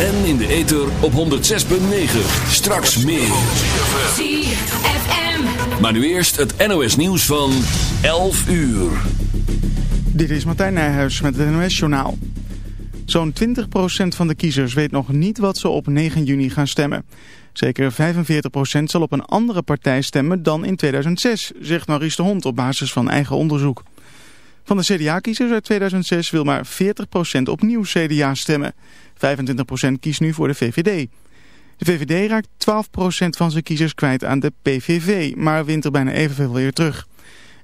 En in de ether op 106.9. Straks meer. ZFM. Maar nu eerst het NOS nieuws van 11 uur. Dit is Martijn Nijhuis met het NOS-journaal. Zo'n 20% van de kiezers weet nog niet wat ze op 9 juni gaan stemmen. Zeker 45% zal op een andere partij stemmen dan in 2006, zegt Maurice de Hond op basis van eigen onderzoek. Van de CDA-kiezers uit 2006 wil maar 40% opnieuw CDA stemmen. 25% kiest nu voor de VVD. De VVD raakt 12% van zijn kiezers kwijt aan de PVV, maar wint er bijna evenveel weer terug.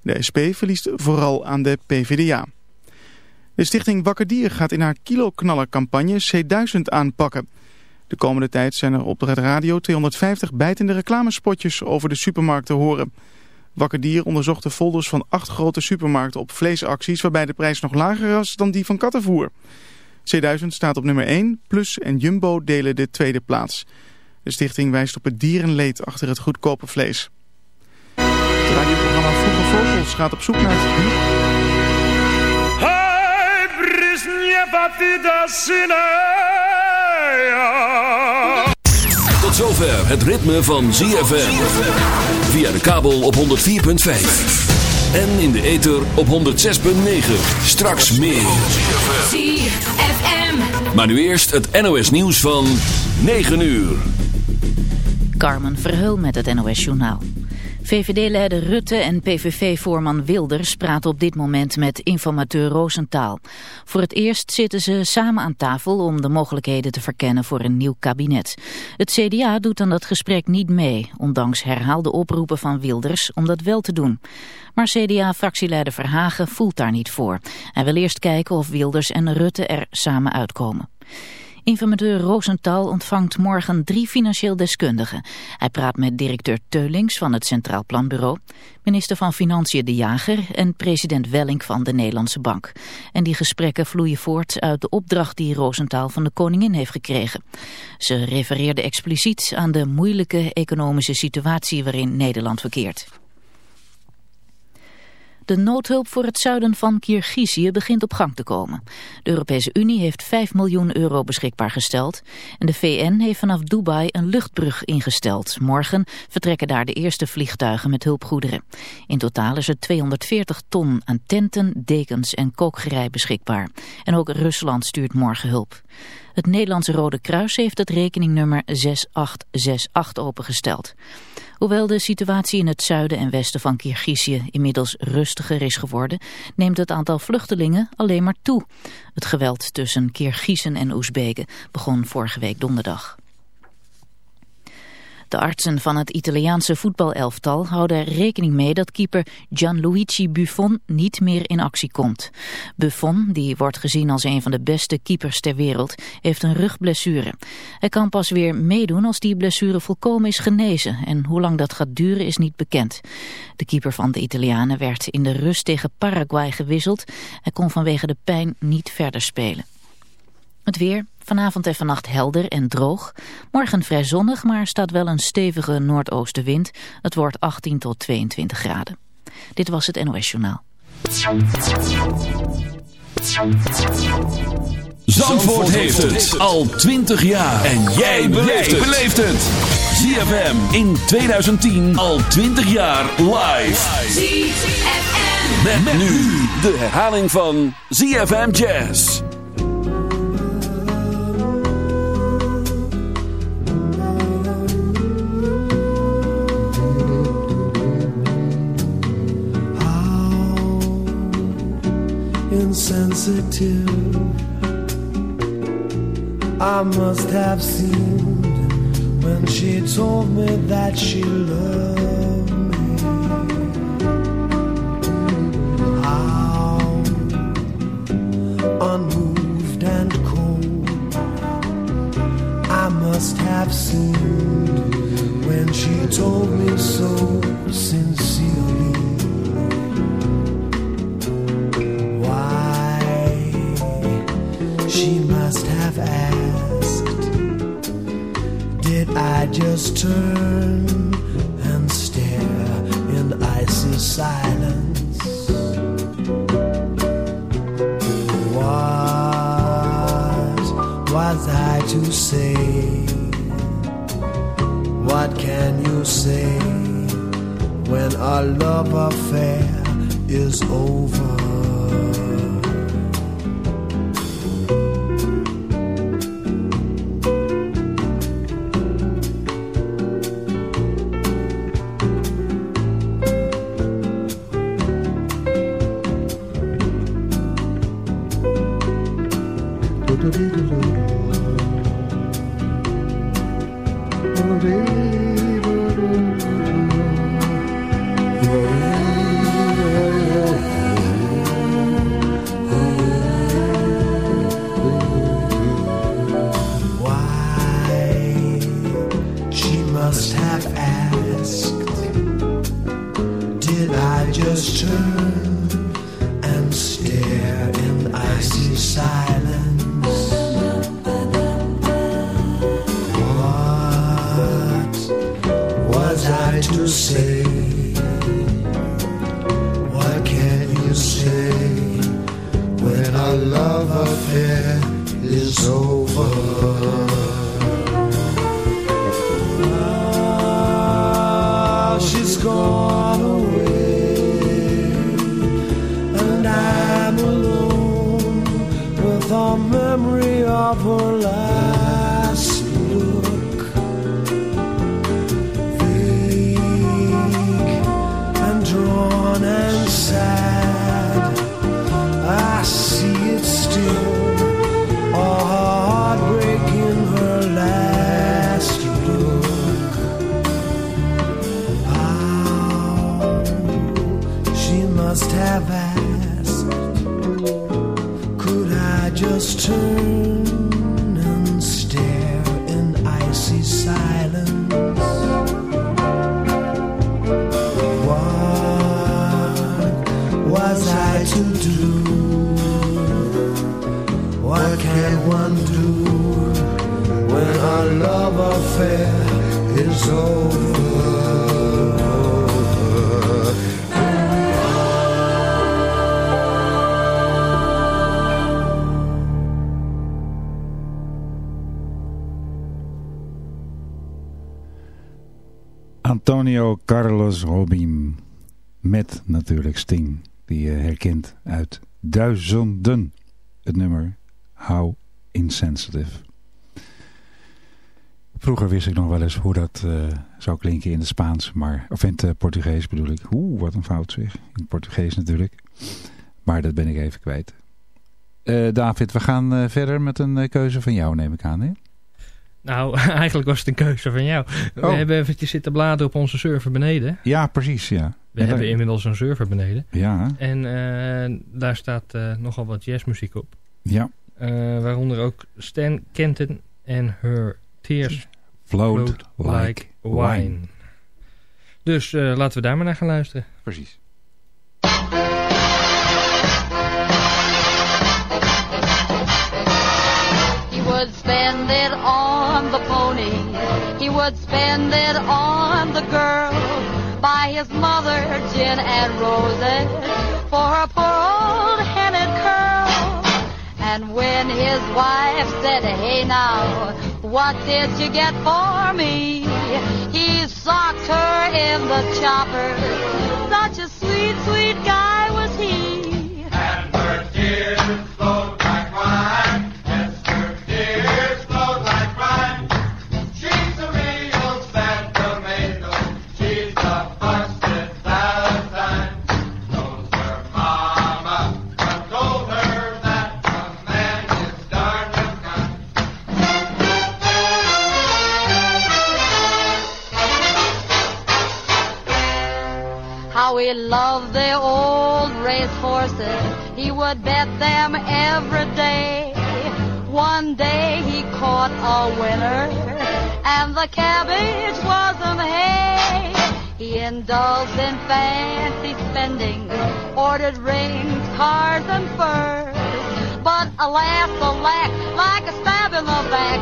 De SP verliest vooral aan de PVDA. De stichting Wakker Dier gaat in haar kiloknallercampagne C1000 aanpakken. De komende tijd zijn er op de radio 250 bijtende reclamespotjes over de supermarkt te horen. Wakker Dier onderzocht de folders van acht grote supermarkten op vleesacties waarbij de prijs nog lager was dan die van kattenvoer. C1000 staat op nummer 1, Plus en Jumbo delen de tweede plaats. De stichting wijst op het dierenleed achter het goedkope vlees. Het radioprogramma Vroege Vogels gaat op zoek naar het. Tot zover het ritme van ZFM. Via de kabel op 104.5. En in de ether op 106.9. Straks meer. ZFM. Maar nu eerst het NOS nieuws van 9 uur. Carmen Verheul met het NOS Journaal. VVD-leider Rutte en PVV-voorman Wilders praten op dit moment met informateur Roosentaal. Voor het eerst zitten ze samen aan tafel om de mogelijkheden te verkennen voor een nieuw kabinet. Het CDA doet aan dat gesprek niet mee, ondanks herhaalde oproepen van Wilders om dat wel te doen. Maar CDA-fractieleider Verhagen voelt daar niet voor. Hij wil eerst kijken of Wilders en Rutte er samen uitkomen. Informateur Rosenthal ontvangt morgen drie financieel deskundigen. Hij praat met directeur Teulings van het Centraal Planbureau, minister van Financiën De Jager en president Welling van de Nederlandse Bank. En die gesprekken vloeien voort uit de opdracht die Rosenthal van de koningin heeft gekregen. Ze refereerde expliciet aan de moeilijke economische situatie waarin Nederland verkeert. De noodhulp voor het zuiden van Kirgizië begint op gang te komen. De Europese Unie heeft 5 miljoen euro beschikbaar gesteld. En de VN heeft vanaf Dubai een luchtbrug ingesteld. Morgen vertrekken daar de eerste vliegtuigen met hulpgoederen. In totaal is er 240 ton aan tenten, dekens en kookgerei beschikbaar. En ook Rusland stuurt morgen hulp. Het Nederlandse Rode Kruis heeft het rekeningnummer 6868 opengesteld. Hoewel de situatie in het zuiden en westen van Kirgizië inmiddels rustiger is geworden, neemt het aantal vluchtelingen alleen maar toe. Het geweld tussen Kirgizen en Oezbeken begon vorige week donderdag. De artsen van het Italiaanse voetbalelftal houden er rekening mee dat keeper Gianluigi Buffon niet meer in actie komt. Buffon, die wordt gezien als een van de beste keepers ter wereld, heeft een rugblessure. Hij kan pas weer meedoen als die blessure volkomen is genezen en hoe lang dat gaat duren is niet bekend. De keeper van de Italianen werd in de rust tegen Paraguay gewisseld. Hij kon vanwege de pijn niet verder spelen. Het weer, vanavond en vannacht helder en droog. Morgen vrij zonnig, maar staat wel een stevige noordoostenwind. Het wordt 18 tot 22 graden. Dit was het NOS Journaal. Zandvoort heeft het al 20 jaar. En jij beleeft het. ZFM in 2010 al 20 jaar live. ZFM. Met, nu de herhaling van ZFM Jazz. Insensitive. I must have seemed when she told me that she loved me. How unmoved and cold I must have seemed when she told me so sincerely. Have asked, did I just turn and stare in icy silence? What was I to say? What can you say when our love affair is over? Just Antonio Carlos Robin. Met natuurlijk Sting. Die je herkent uit duizenden. Het nummer How Insensitive. Vroeger wist ik nog wel eens hoe dat eh, zou klinken in het Spaans. Maar, of in het eh, Portugees bedoel ik. Oeh, wat een fout zeg. In het Portugees natuurlijk. Maar dat ben ik even kwijt. Eh, David, we gaan verder met een keuze van jou neem ik aan. Hè? Nou, eigenlijk was het een keuze van jou. We Oh. hebben eventjes zitten bladeren op onze server beneden. Ja, precies. Ja. We En hebben daar- inmiddels een server beneden. Ja, En eh, daar staat eh, nogal wat jazzmuziek op. ja. Eh, waaronder ook Stan Kenton en Her Tears Float, Float like, wine. Dus eh, laten we daar maar naar gaan luisteren. Precies. He would spend it. He would spend it on the girl. Buy his mother gin and roses for her poor old headed curl. And when his wife said, hey now, what did you get for me? He socked her in the chopper. Such a sweet, sweet guy indulged in fancy spending, ordered rings, cars, and furs. But alas, alack, like a stab in the back,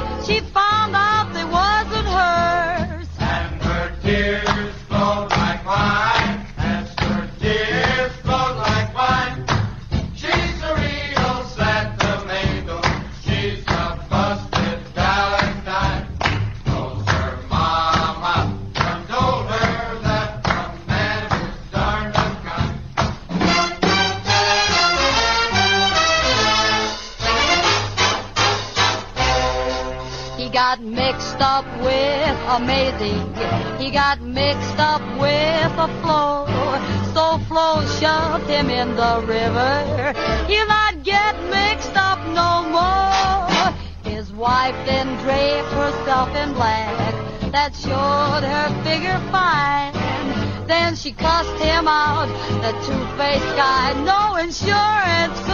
He got mixed up with a flow, So flow shoved him in the river. He'll not get mixed up no more. His wife then draped herself in black. That showed her figure fine. Then she cussed him out. The two-faced guy. No insurance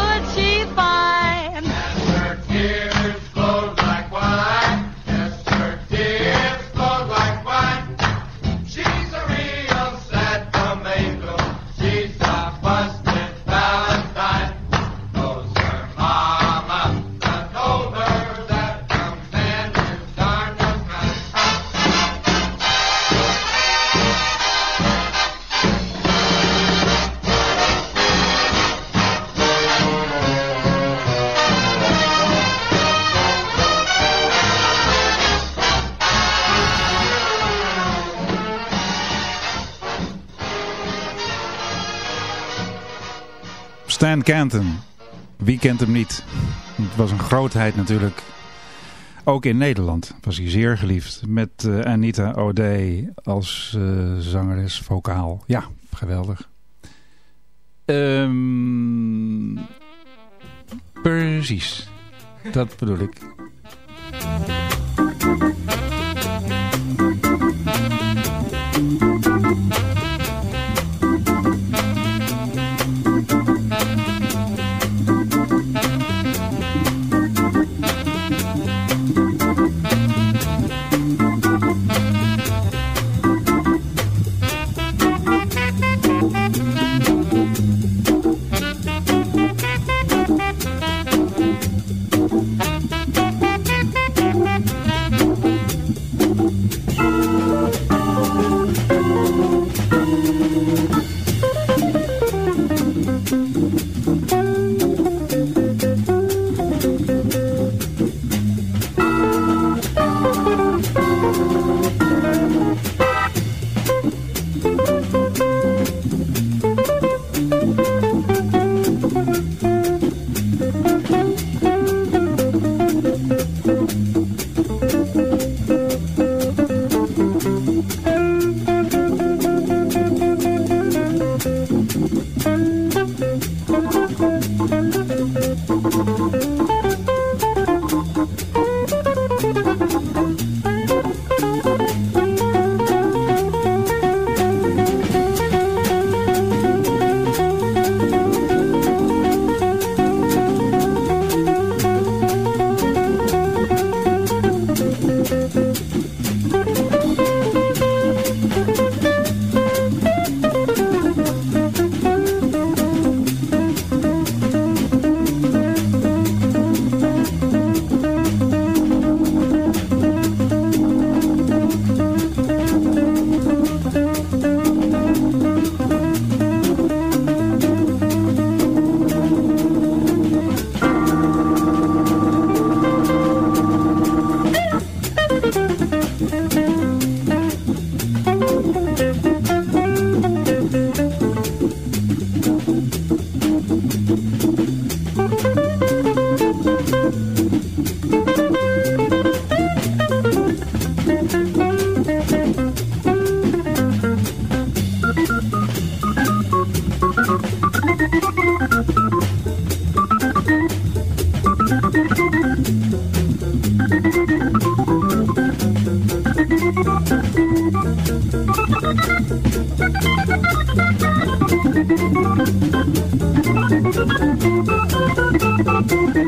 Stan Kenton. Wie kent hem niet? Het was een grootheid natuurlijk. Ook in Nederland was hij zeer geliefd. Met eh, Anita O'Day als eh, zangeres vocaal. Ja, geweldig. Ehm, precies. Dat bedoel ik. Thank.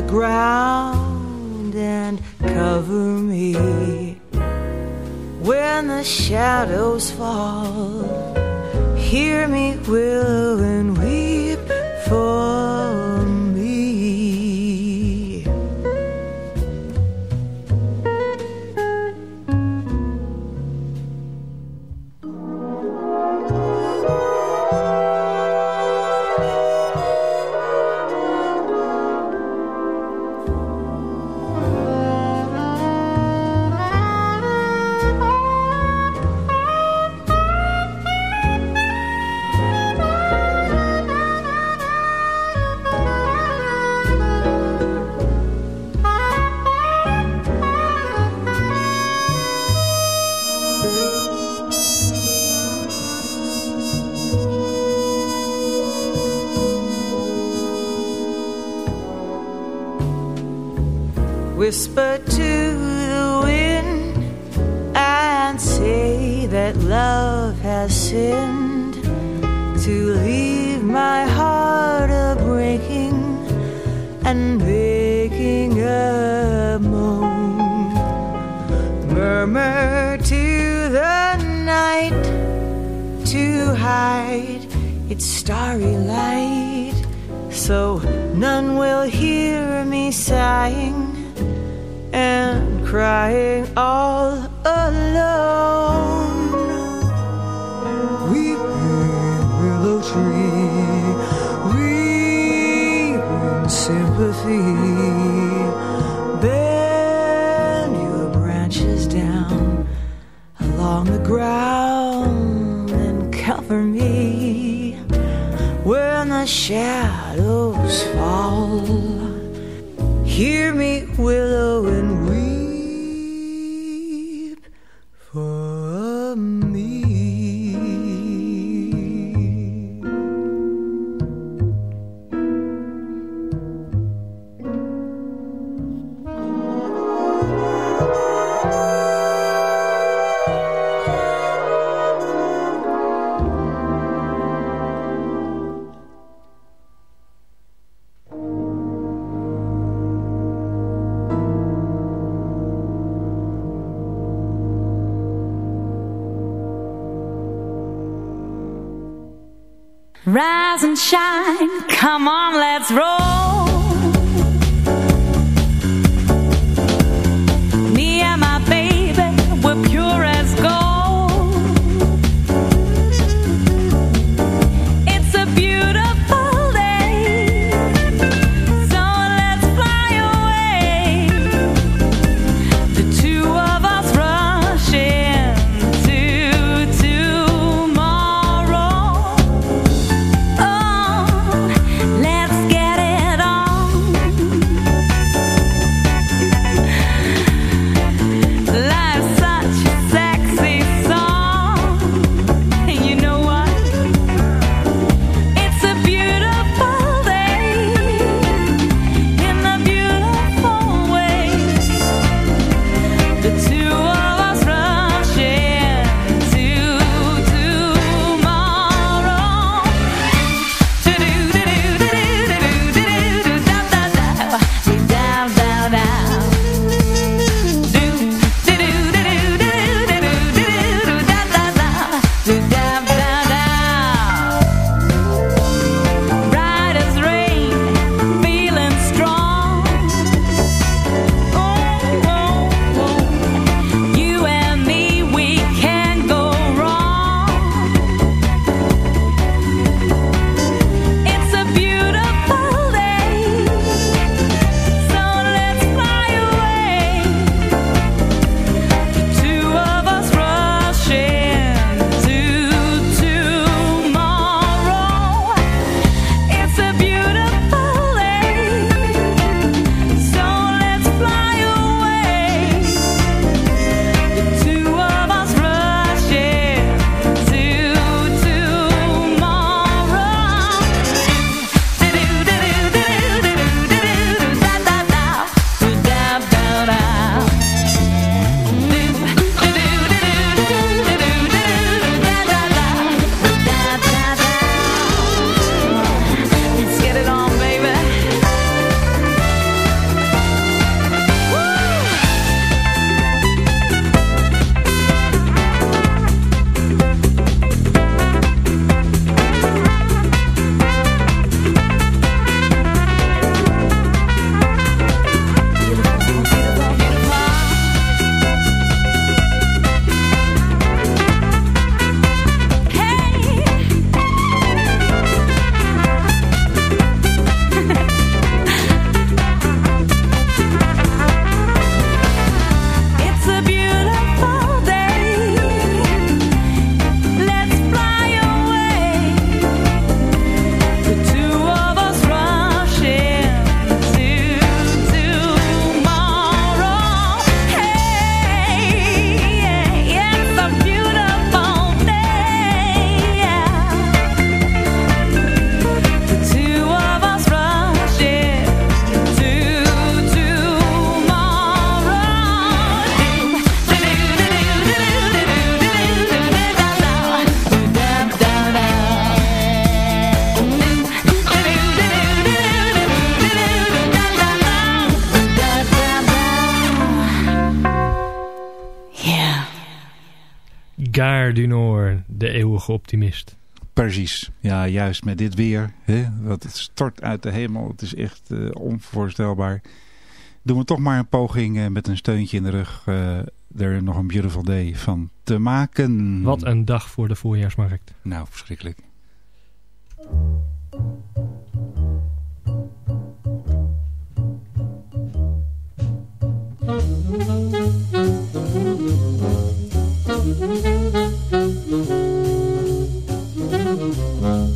The ground tree, weep in sympathy. Let's Precies. Ja, juist met dit weer. Hè, dat het stort uit de hemel. Het is echt eh, onvoorstelbaar. Doen we toch maar een poging eh, met een steuntje in de rug eh, er nog een beautiful day van te maken. Wat een dag voor de voorjaarsmarkt. Nou, verschrikkelijk. Dit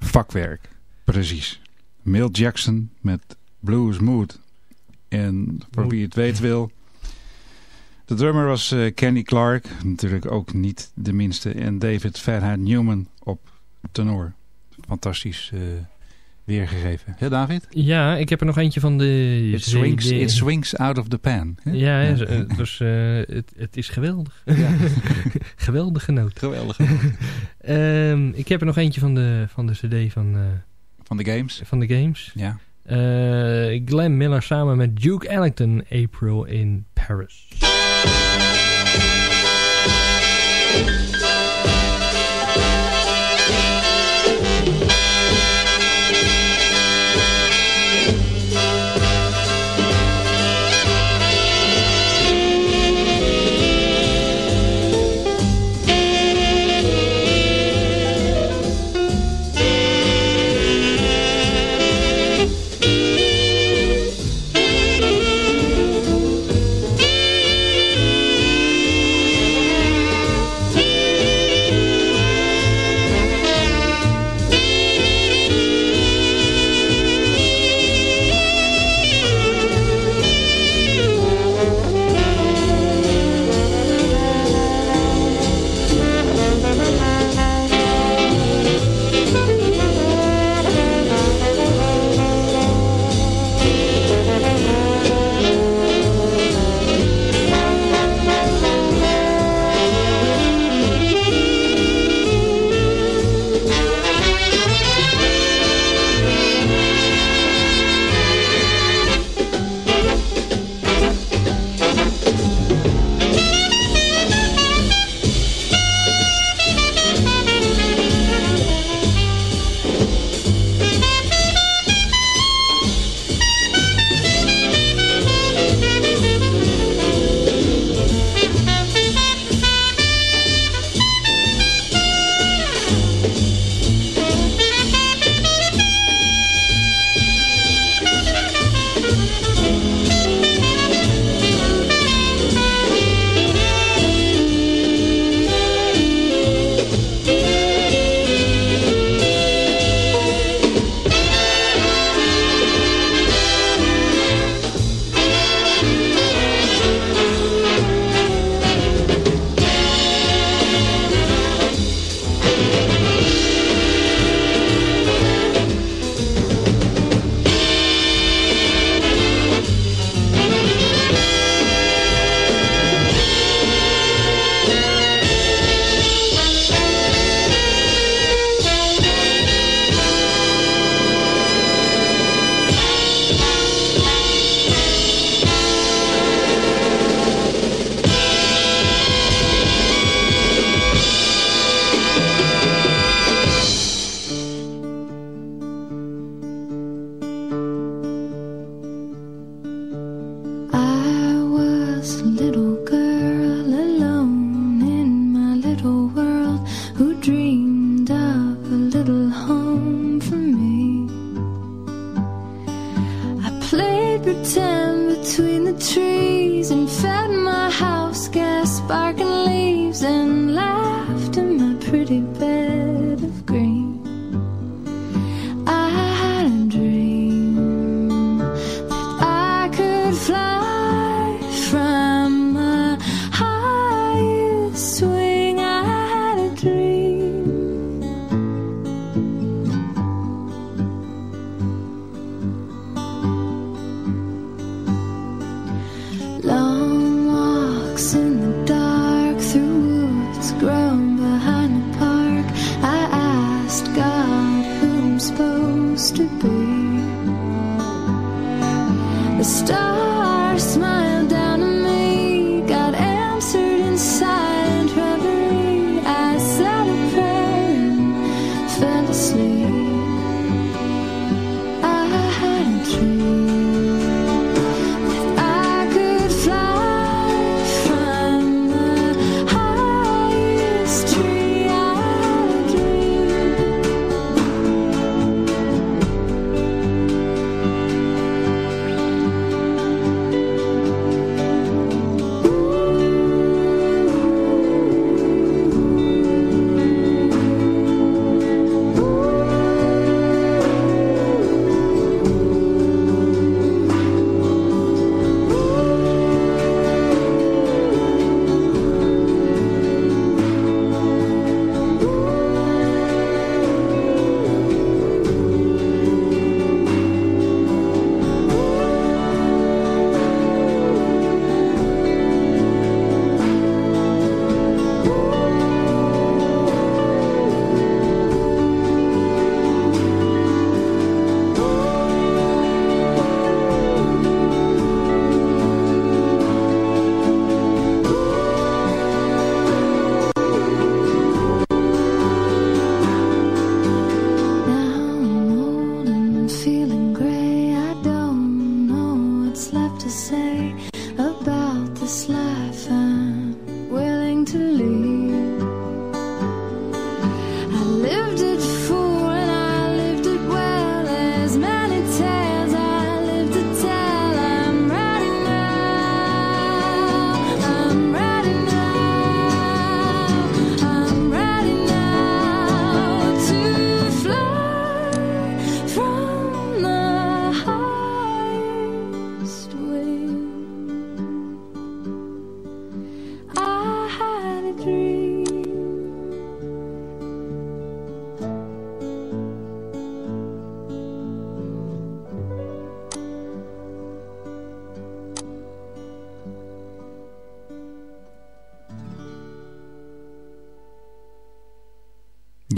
vakwerk. Precies. Milt Jackson met Blues Mood. En voor wie het weet wil... De drummer was eh, Kenny Clark, natuurlijk ook niet de minste. En David Fairhead Newman op tenor. Fantastisch eh, weergegeven. Ja, David? Ja, ik heb er nog eentje van de... It swings, it swings out of the pan. hè? Ja, hè, eh, dus eh, het, het is geweldig. Ja. Geweldige noot. Geweldig. Ehm, ik heb er nog eentje van de, van de cd van, eh, Van de games. van de games. Ja. Eh, Glenn Miller samen met Duke Ellington, April in Paris.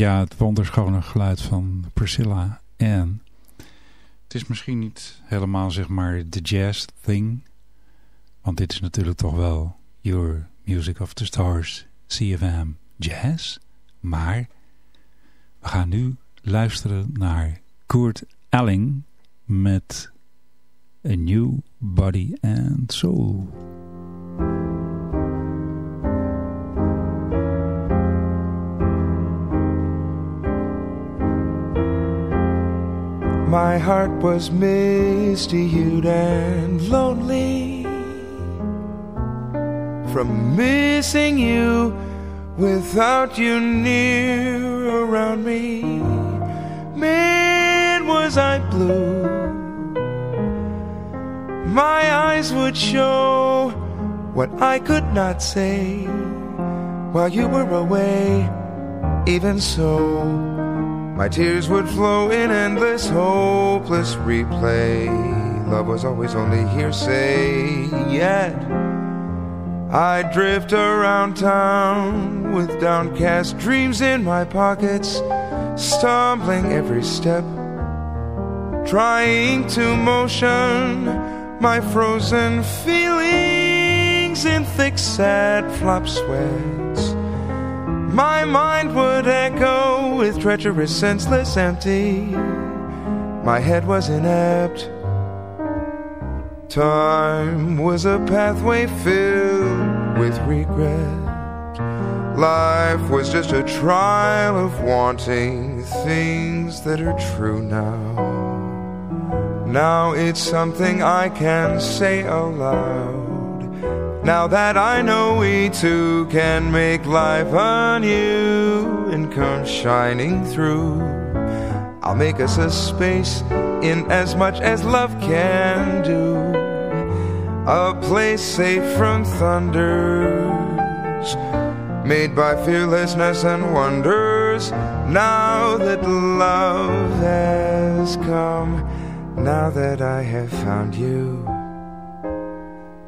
Ja, het wonderschone geluid van Priscilla Ann. Het is misschien niet helemaal zeg maar de jazz thing. Want dit is natuurlijk toch wel Your Music of the Stars, CFM Jazz. Maar we gaan nu luisteren naar Kurt Elling met A New Body and Soul. My heart was misty hued and lonely from missing you without you near around me. Man, was I blue. My eyes would show what I could not say while you were away. Even so, my tears would flow in endless, hopeless replay. Love was always only hearsay, yet I'd drift around town with downcast dreams in my pockets, stumbling every step, trying to motion my frozen feelings in thick, sad flop sweats. My mind would echo with treacherous, senseless, empty. My head was inept. Time was a pathway filled with regret. Life was just a trial of wanting things that are true now. Now it's something I can say aloud. Now that I know we two can make life anew and come shining through. I'll make us a space in as much as love can do. A place safe from thunders, made by fearlessness and wonders. Now that love has come, now that I have found you,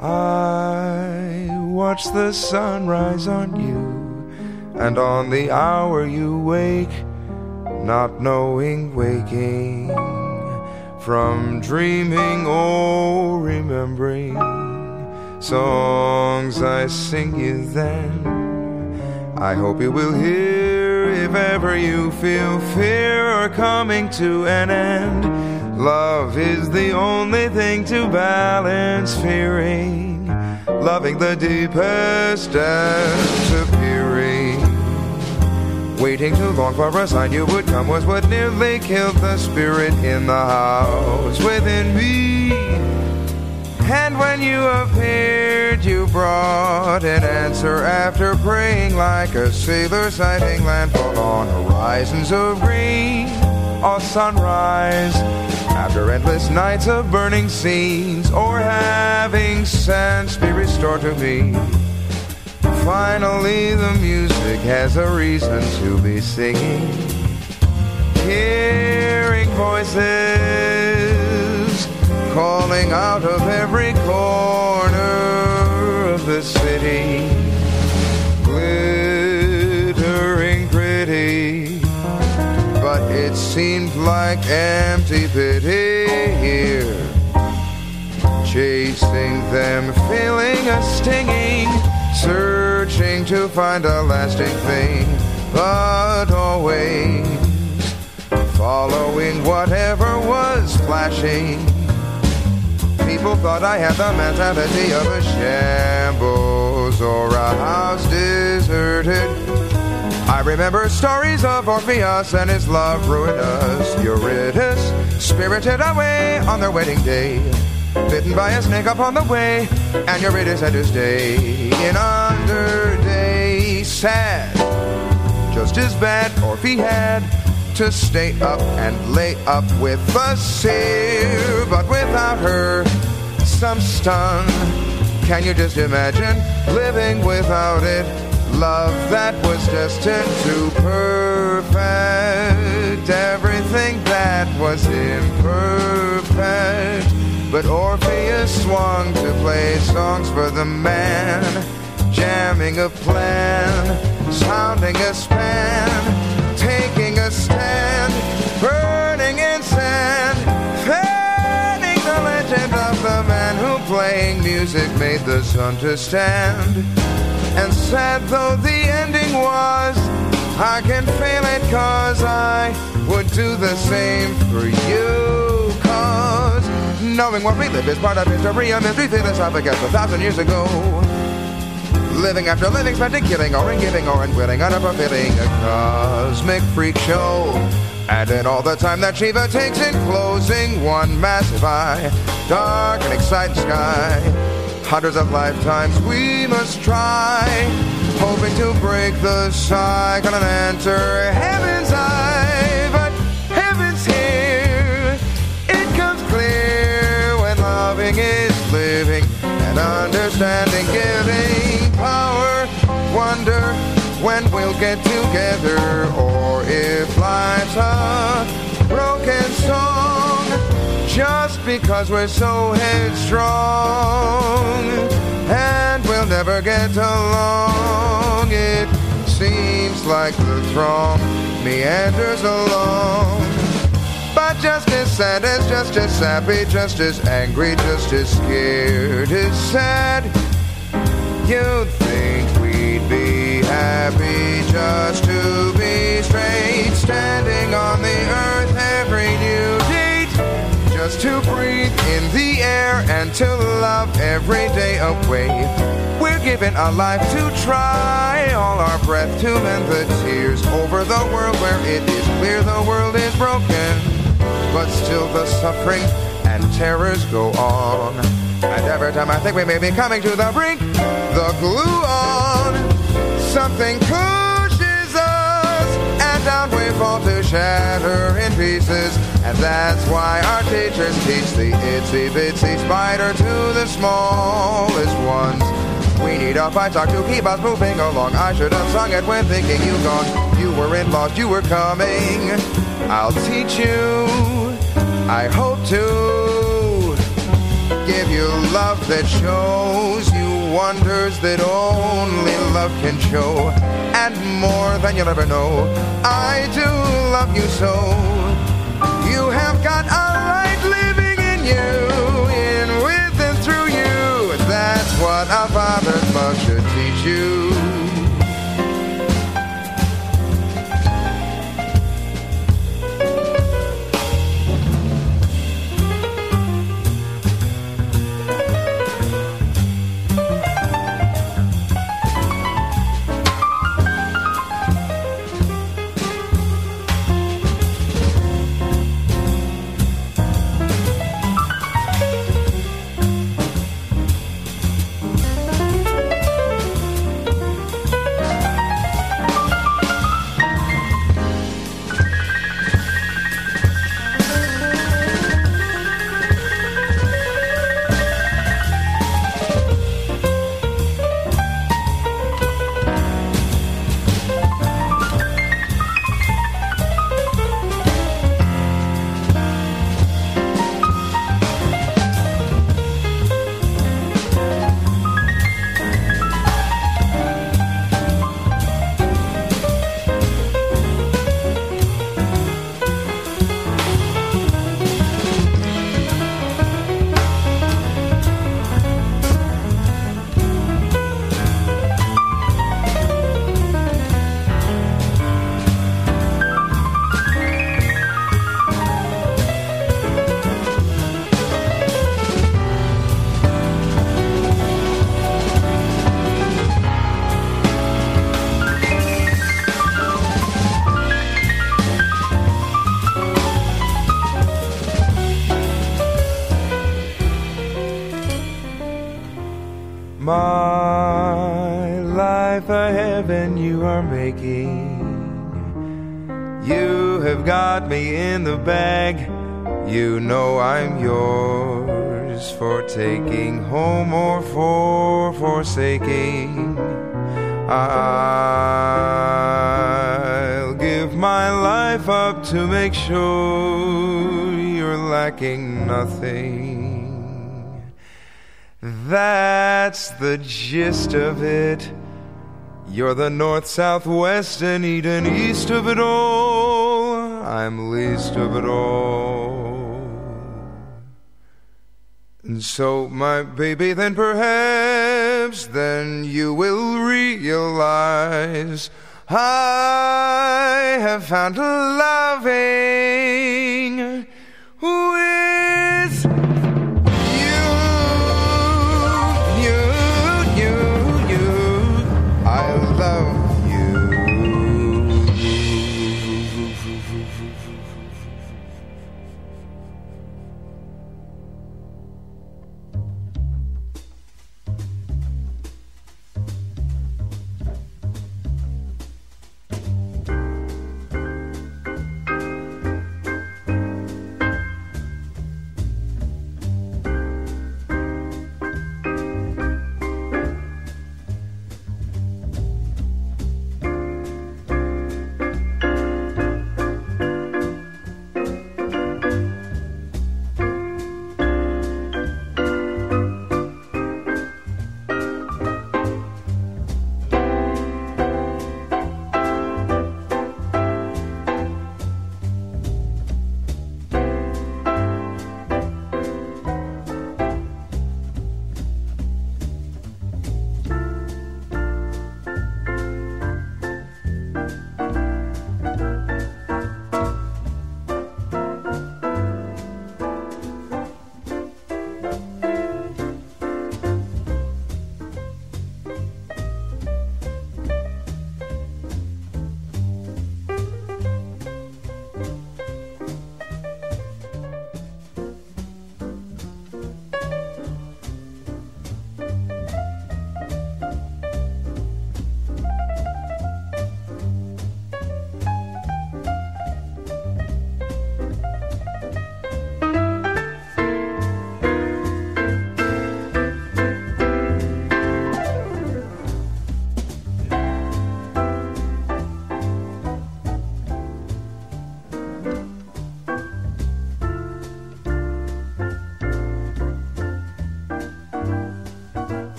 I watch the sunrise on you, and on the hour you wake, not knowing waking from dreaming or remembering songs I sing you then. I hope you will hear if ever you feel fear or coming to an end. Love is the only thing to balance fearing, loving the deepest disappearing. Waiting too long for a sign you would come was what nearly killed the spirit in the house within me. And when you appeared, you brought an answer after praying like a sailor sighting landfall on horizons of green or sunrise. After endless nights of burning scenes or having sense be restored to me. Finally, the music has a reason to be singing. Hearing voices calling out of every corner of the city, glittering seemed like empty pity here, chasing them, feeling a stinging searching to find a lasting thing, but always following whatever was flashing. People thought I had the mentality of a shambles or a house deserted. I remember stories of Orpheus and his love ruined us. Eurydice, spirited away on their wedding day bitten by a snake upon the way, and Eurydice had to stay in under day. Sad, just as bad, Orphe had to stay up and lay up with the seer, but without her, some stun. Can you just imagine living without it? love that was destined to perfect everything that was imperfect. But Orpheus swung to play songs for the man, jamming a plan, sounding a span, taking a stand, burning in sand, fanning the legend of the man who playing music made the sun to stand. And sad though the ending was, I can feel it cause I would do the same for you. Cause knowing what we live is part of history, a mystery philosophic as a thousand years ago. Living after living, spending, killing, or in giving, or in willing, and fulfilling a cosmic freak show. And in all the time that Shiva takes in closing one massive eye, dark and exciting sky. Hundreds of lifetimes we must try, hoping to break the cycle and enter heaven's eye. But heaven's here, it comes clear when loving is living and understanding giving power. Wonder when we'll get together or if life's a broken song just because we're so headstrong and we'll never get along. It seems like the throng meanders along. But just as sad as just as sappy, just as angry, just as scared as sad. You'd think we'd be happy just to be straight, standing on the earth the air and to love every day away. We're given a life to try, all our breath to mend the tears over the world where it is clear the world is broken, but still the suffering and terrors go on. And every time I think we may be coming to the brink, the glue on, something and down we fall to shatter in pieces. And that's why our teachers teach the itsy bitsy spider to the smallest ones. We need a fight talk to keep us moving along. I should have sung it when thinking you gone. You were in lost, you were coming. I'll teach you. I hope to give you love that shows you wonders that only love can show, and more than you'll ever know. I do love you so. You have got a light living in you, in, with, and through you. That's what a father's love should teach you. That's the gist of it. You're the north, south, west, and Eden, east of it all. I'm least of it all. And so, my baby, then perhaps then you will realize I have found a loving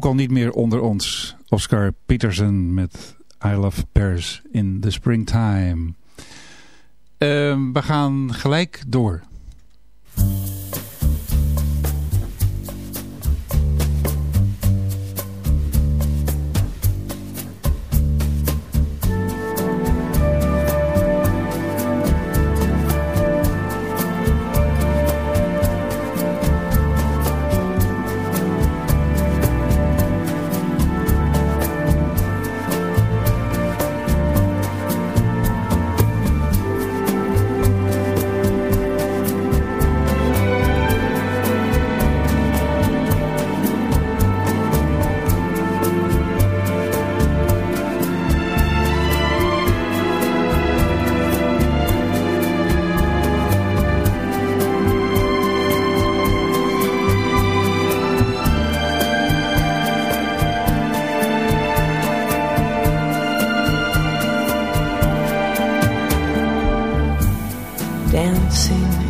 Ook al niet meer onder ons. Oscar Peterson met I Love Paris in the Springtime. Ehm, we gaan gelijk door.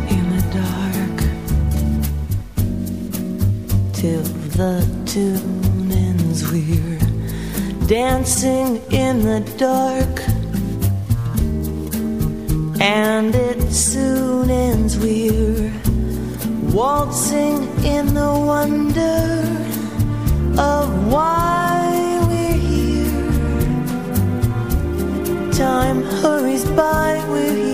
In the dark till the tune ends. We're dancing in the dark, and it soon ends. We're waltzing in the wonder of why we're here. Time hurries by, we're here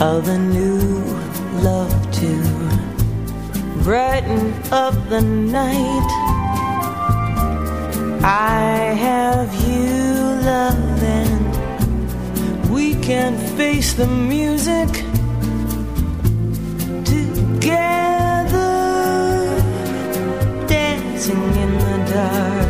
of a new love to brighten up the night. I have you, love, and we can face the music together dancing in the dark.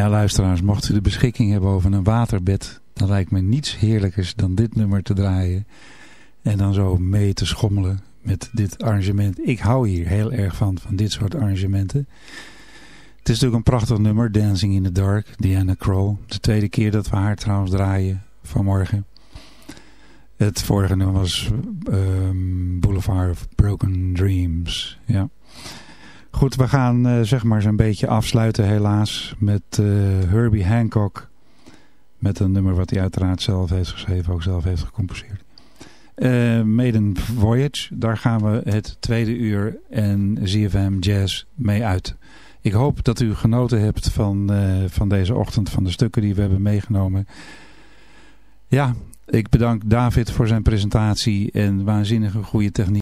Ja, luisteraars, mocht u de beschikking hebben over een waterbed, dan lijkt me niets heerlijkers dan dit nummer te draaien. En dan zo mee te schommelen met dit arrangement. Ik hou hier heel erg van, van dit soort arrangementen. Het is natuurlijk een prachtig nummer, Dancing in the Dark, Diana Krall. De tweede keer dat we haar trouwens draaien vanmorgen. Het vorige nummer was ehm, Boulevard of Broken Dreams. Ja. Goed, we gaan eh, zeg maar zo'n beetje afsluiten helaas met eh, Herbie Hancock. Met een nummer wat hij uiteraard zelf heeft geschreven, ook zelf heeft gecomposeerd. Eh, Maiden Voyage, daar gaan we het tweede uur en ZFM Jazz mee uit. Ik hoop dat u genoten hebt van, van deze ochtend, van de stukken die we hebben meegenomen. Ja, ik bedank David voor zijn presentatie en waanzinnige goede techniek.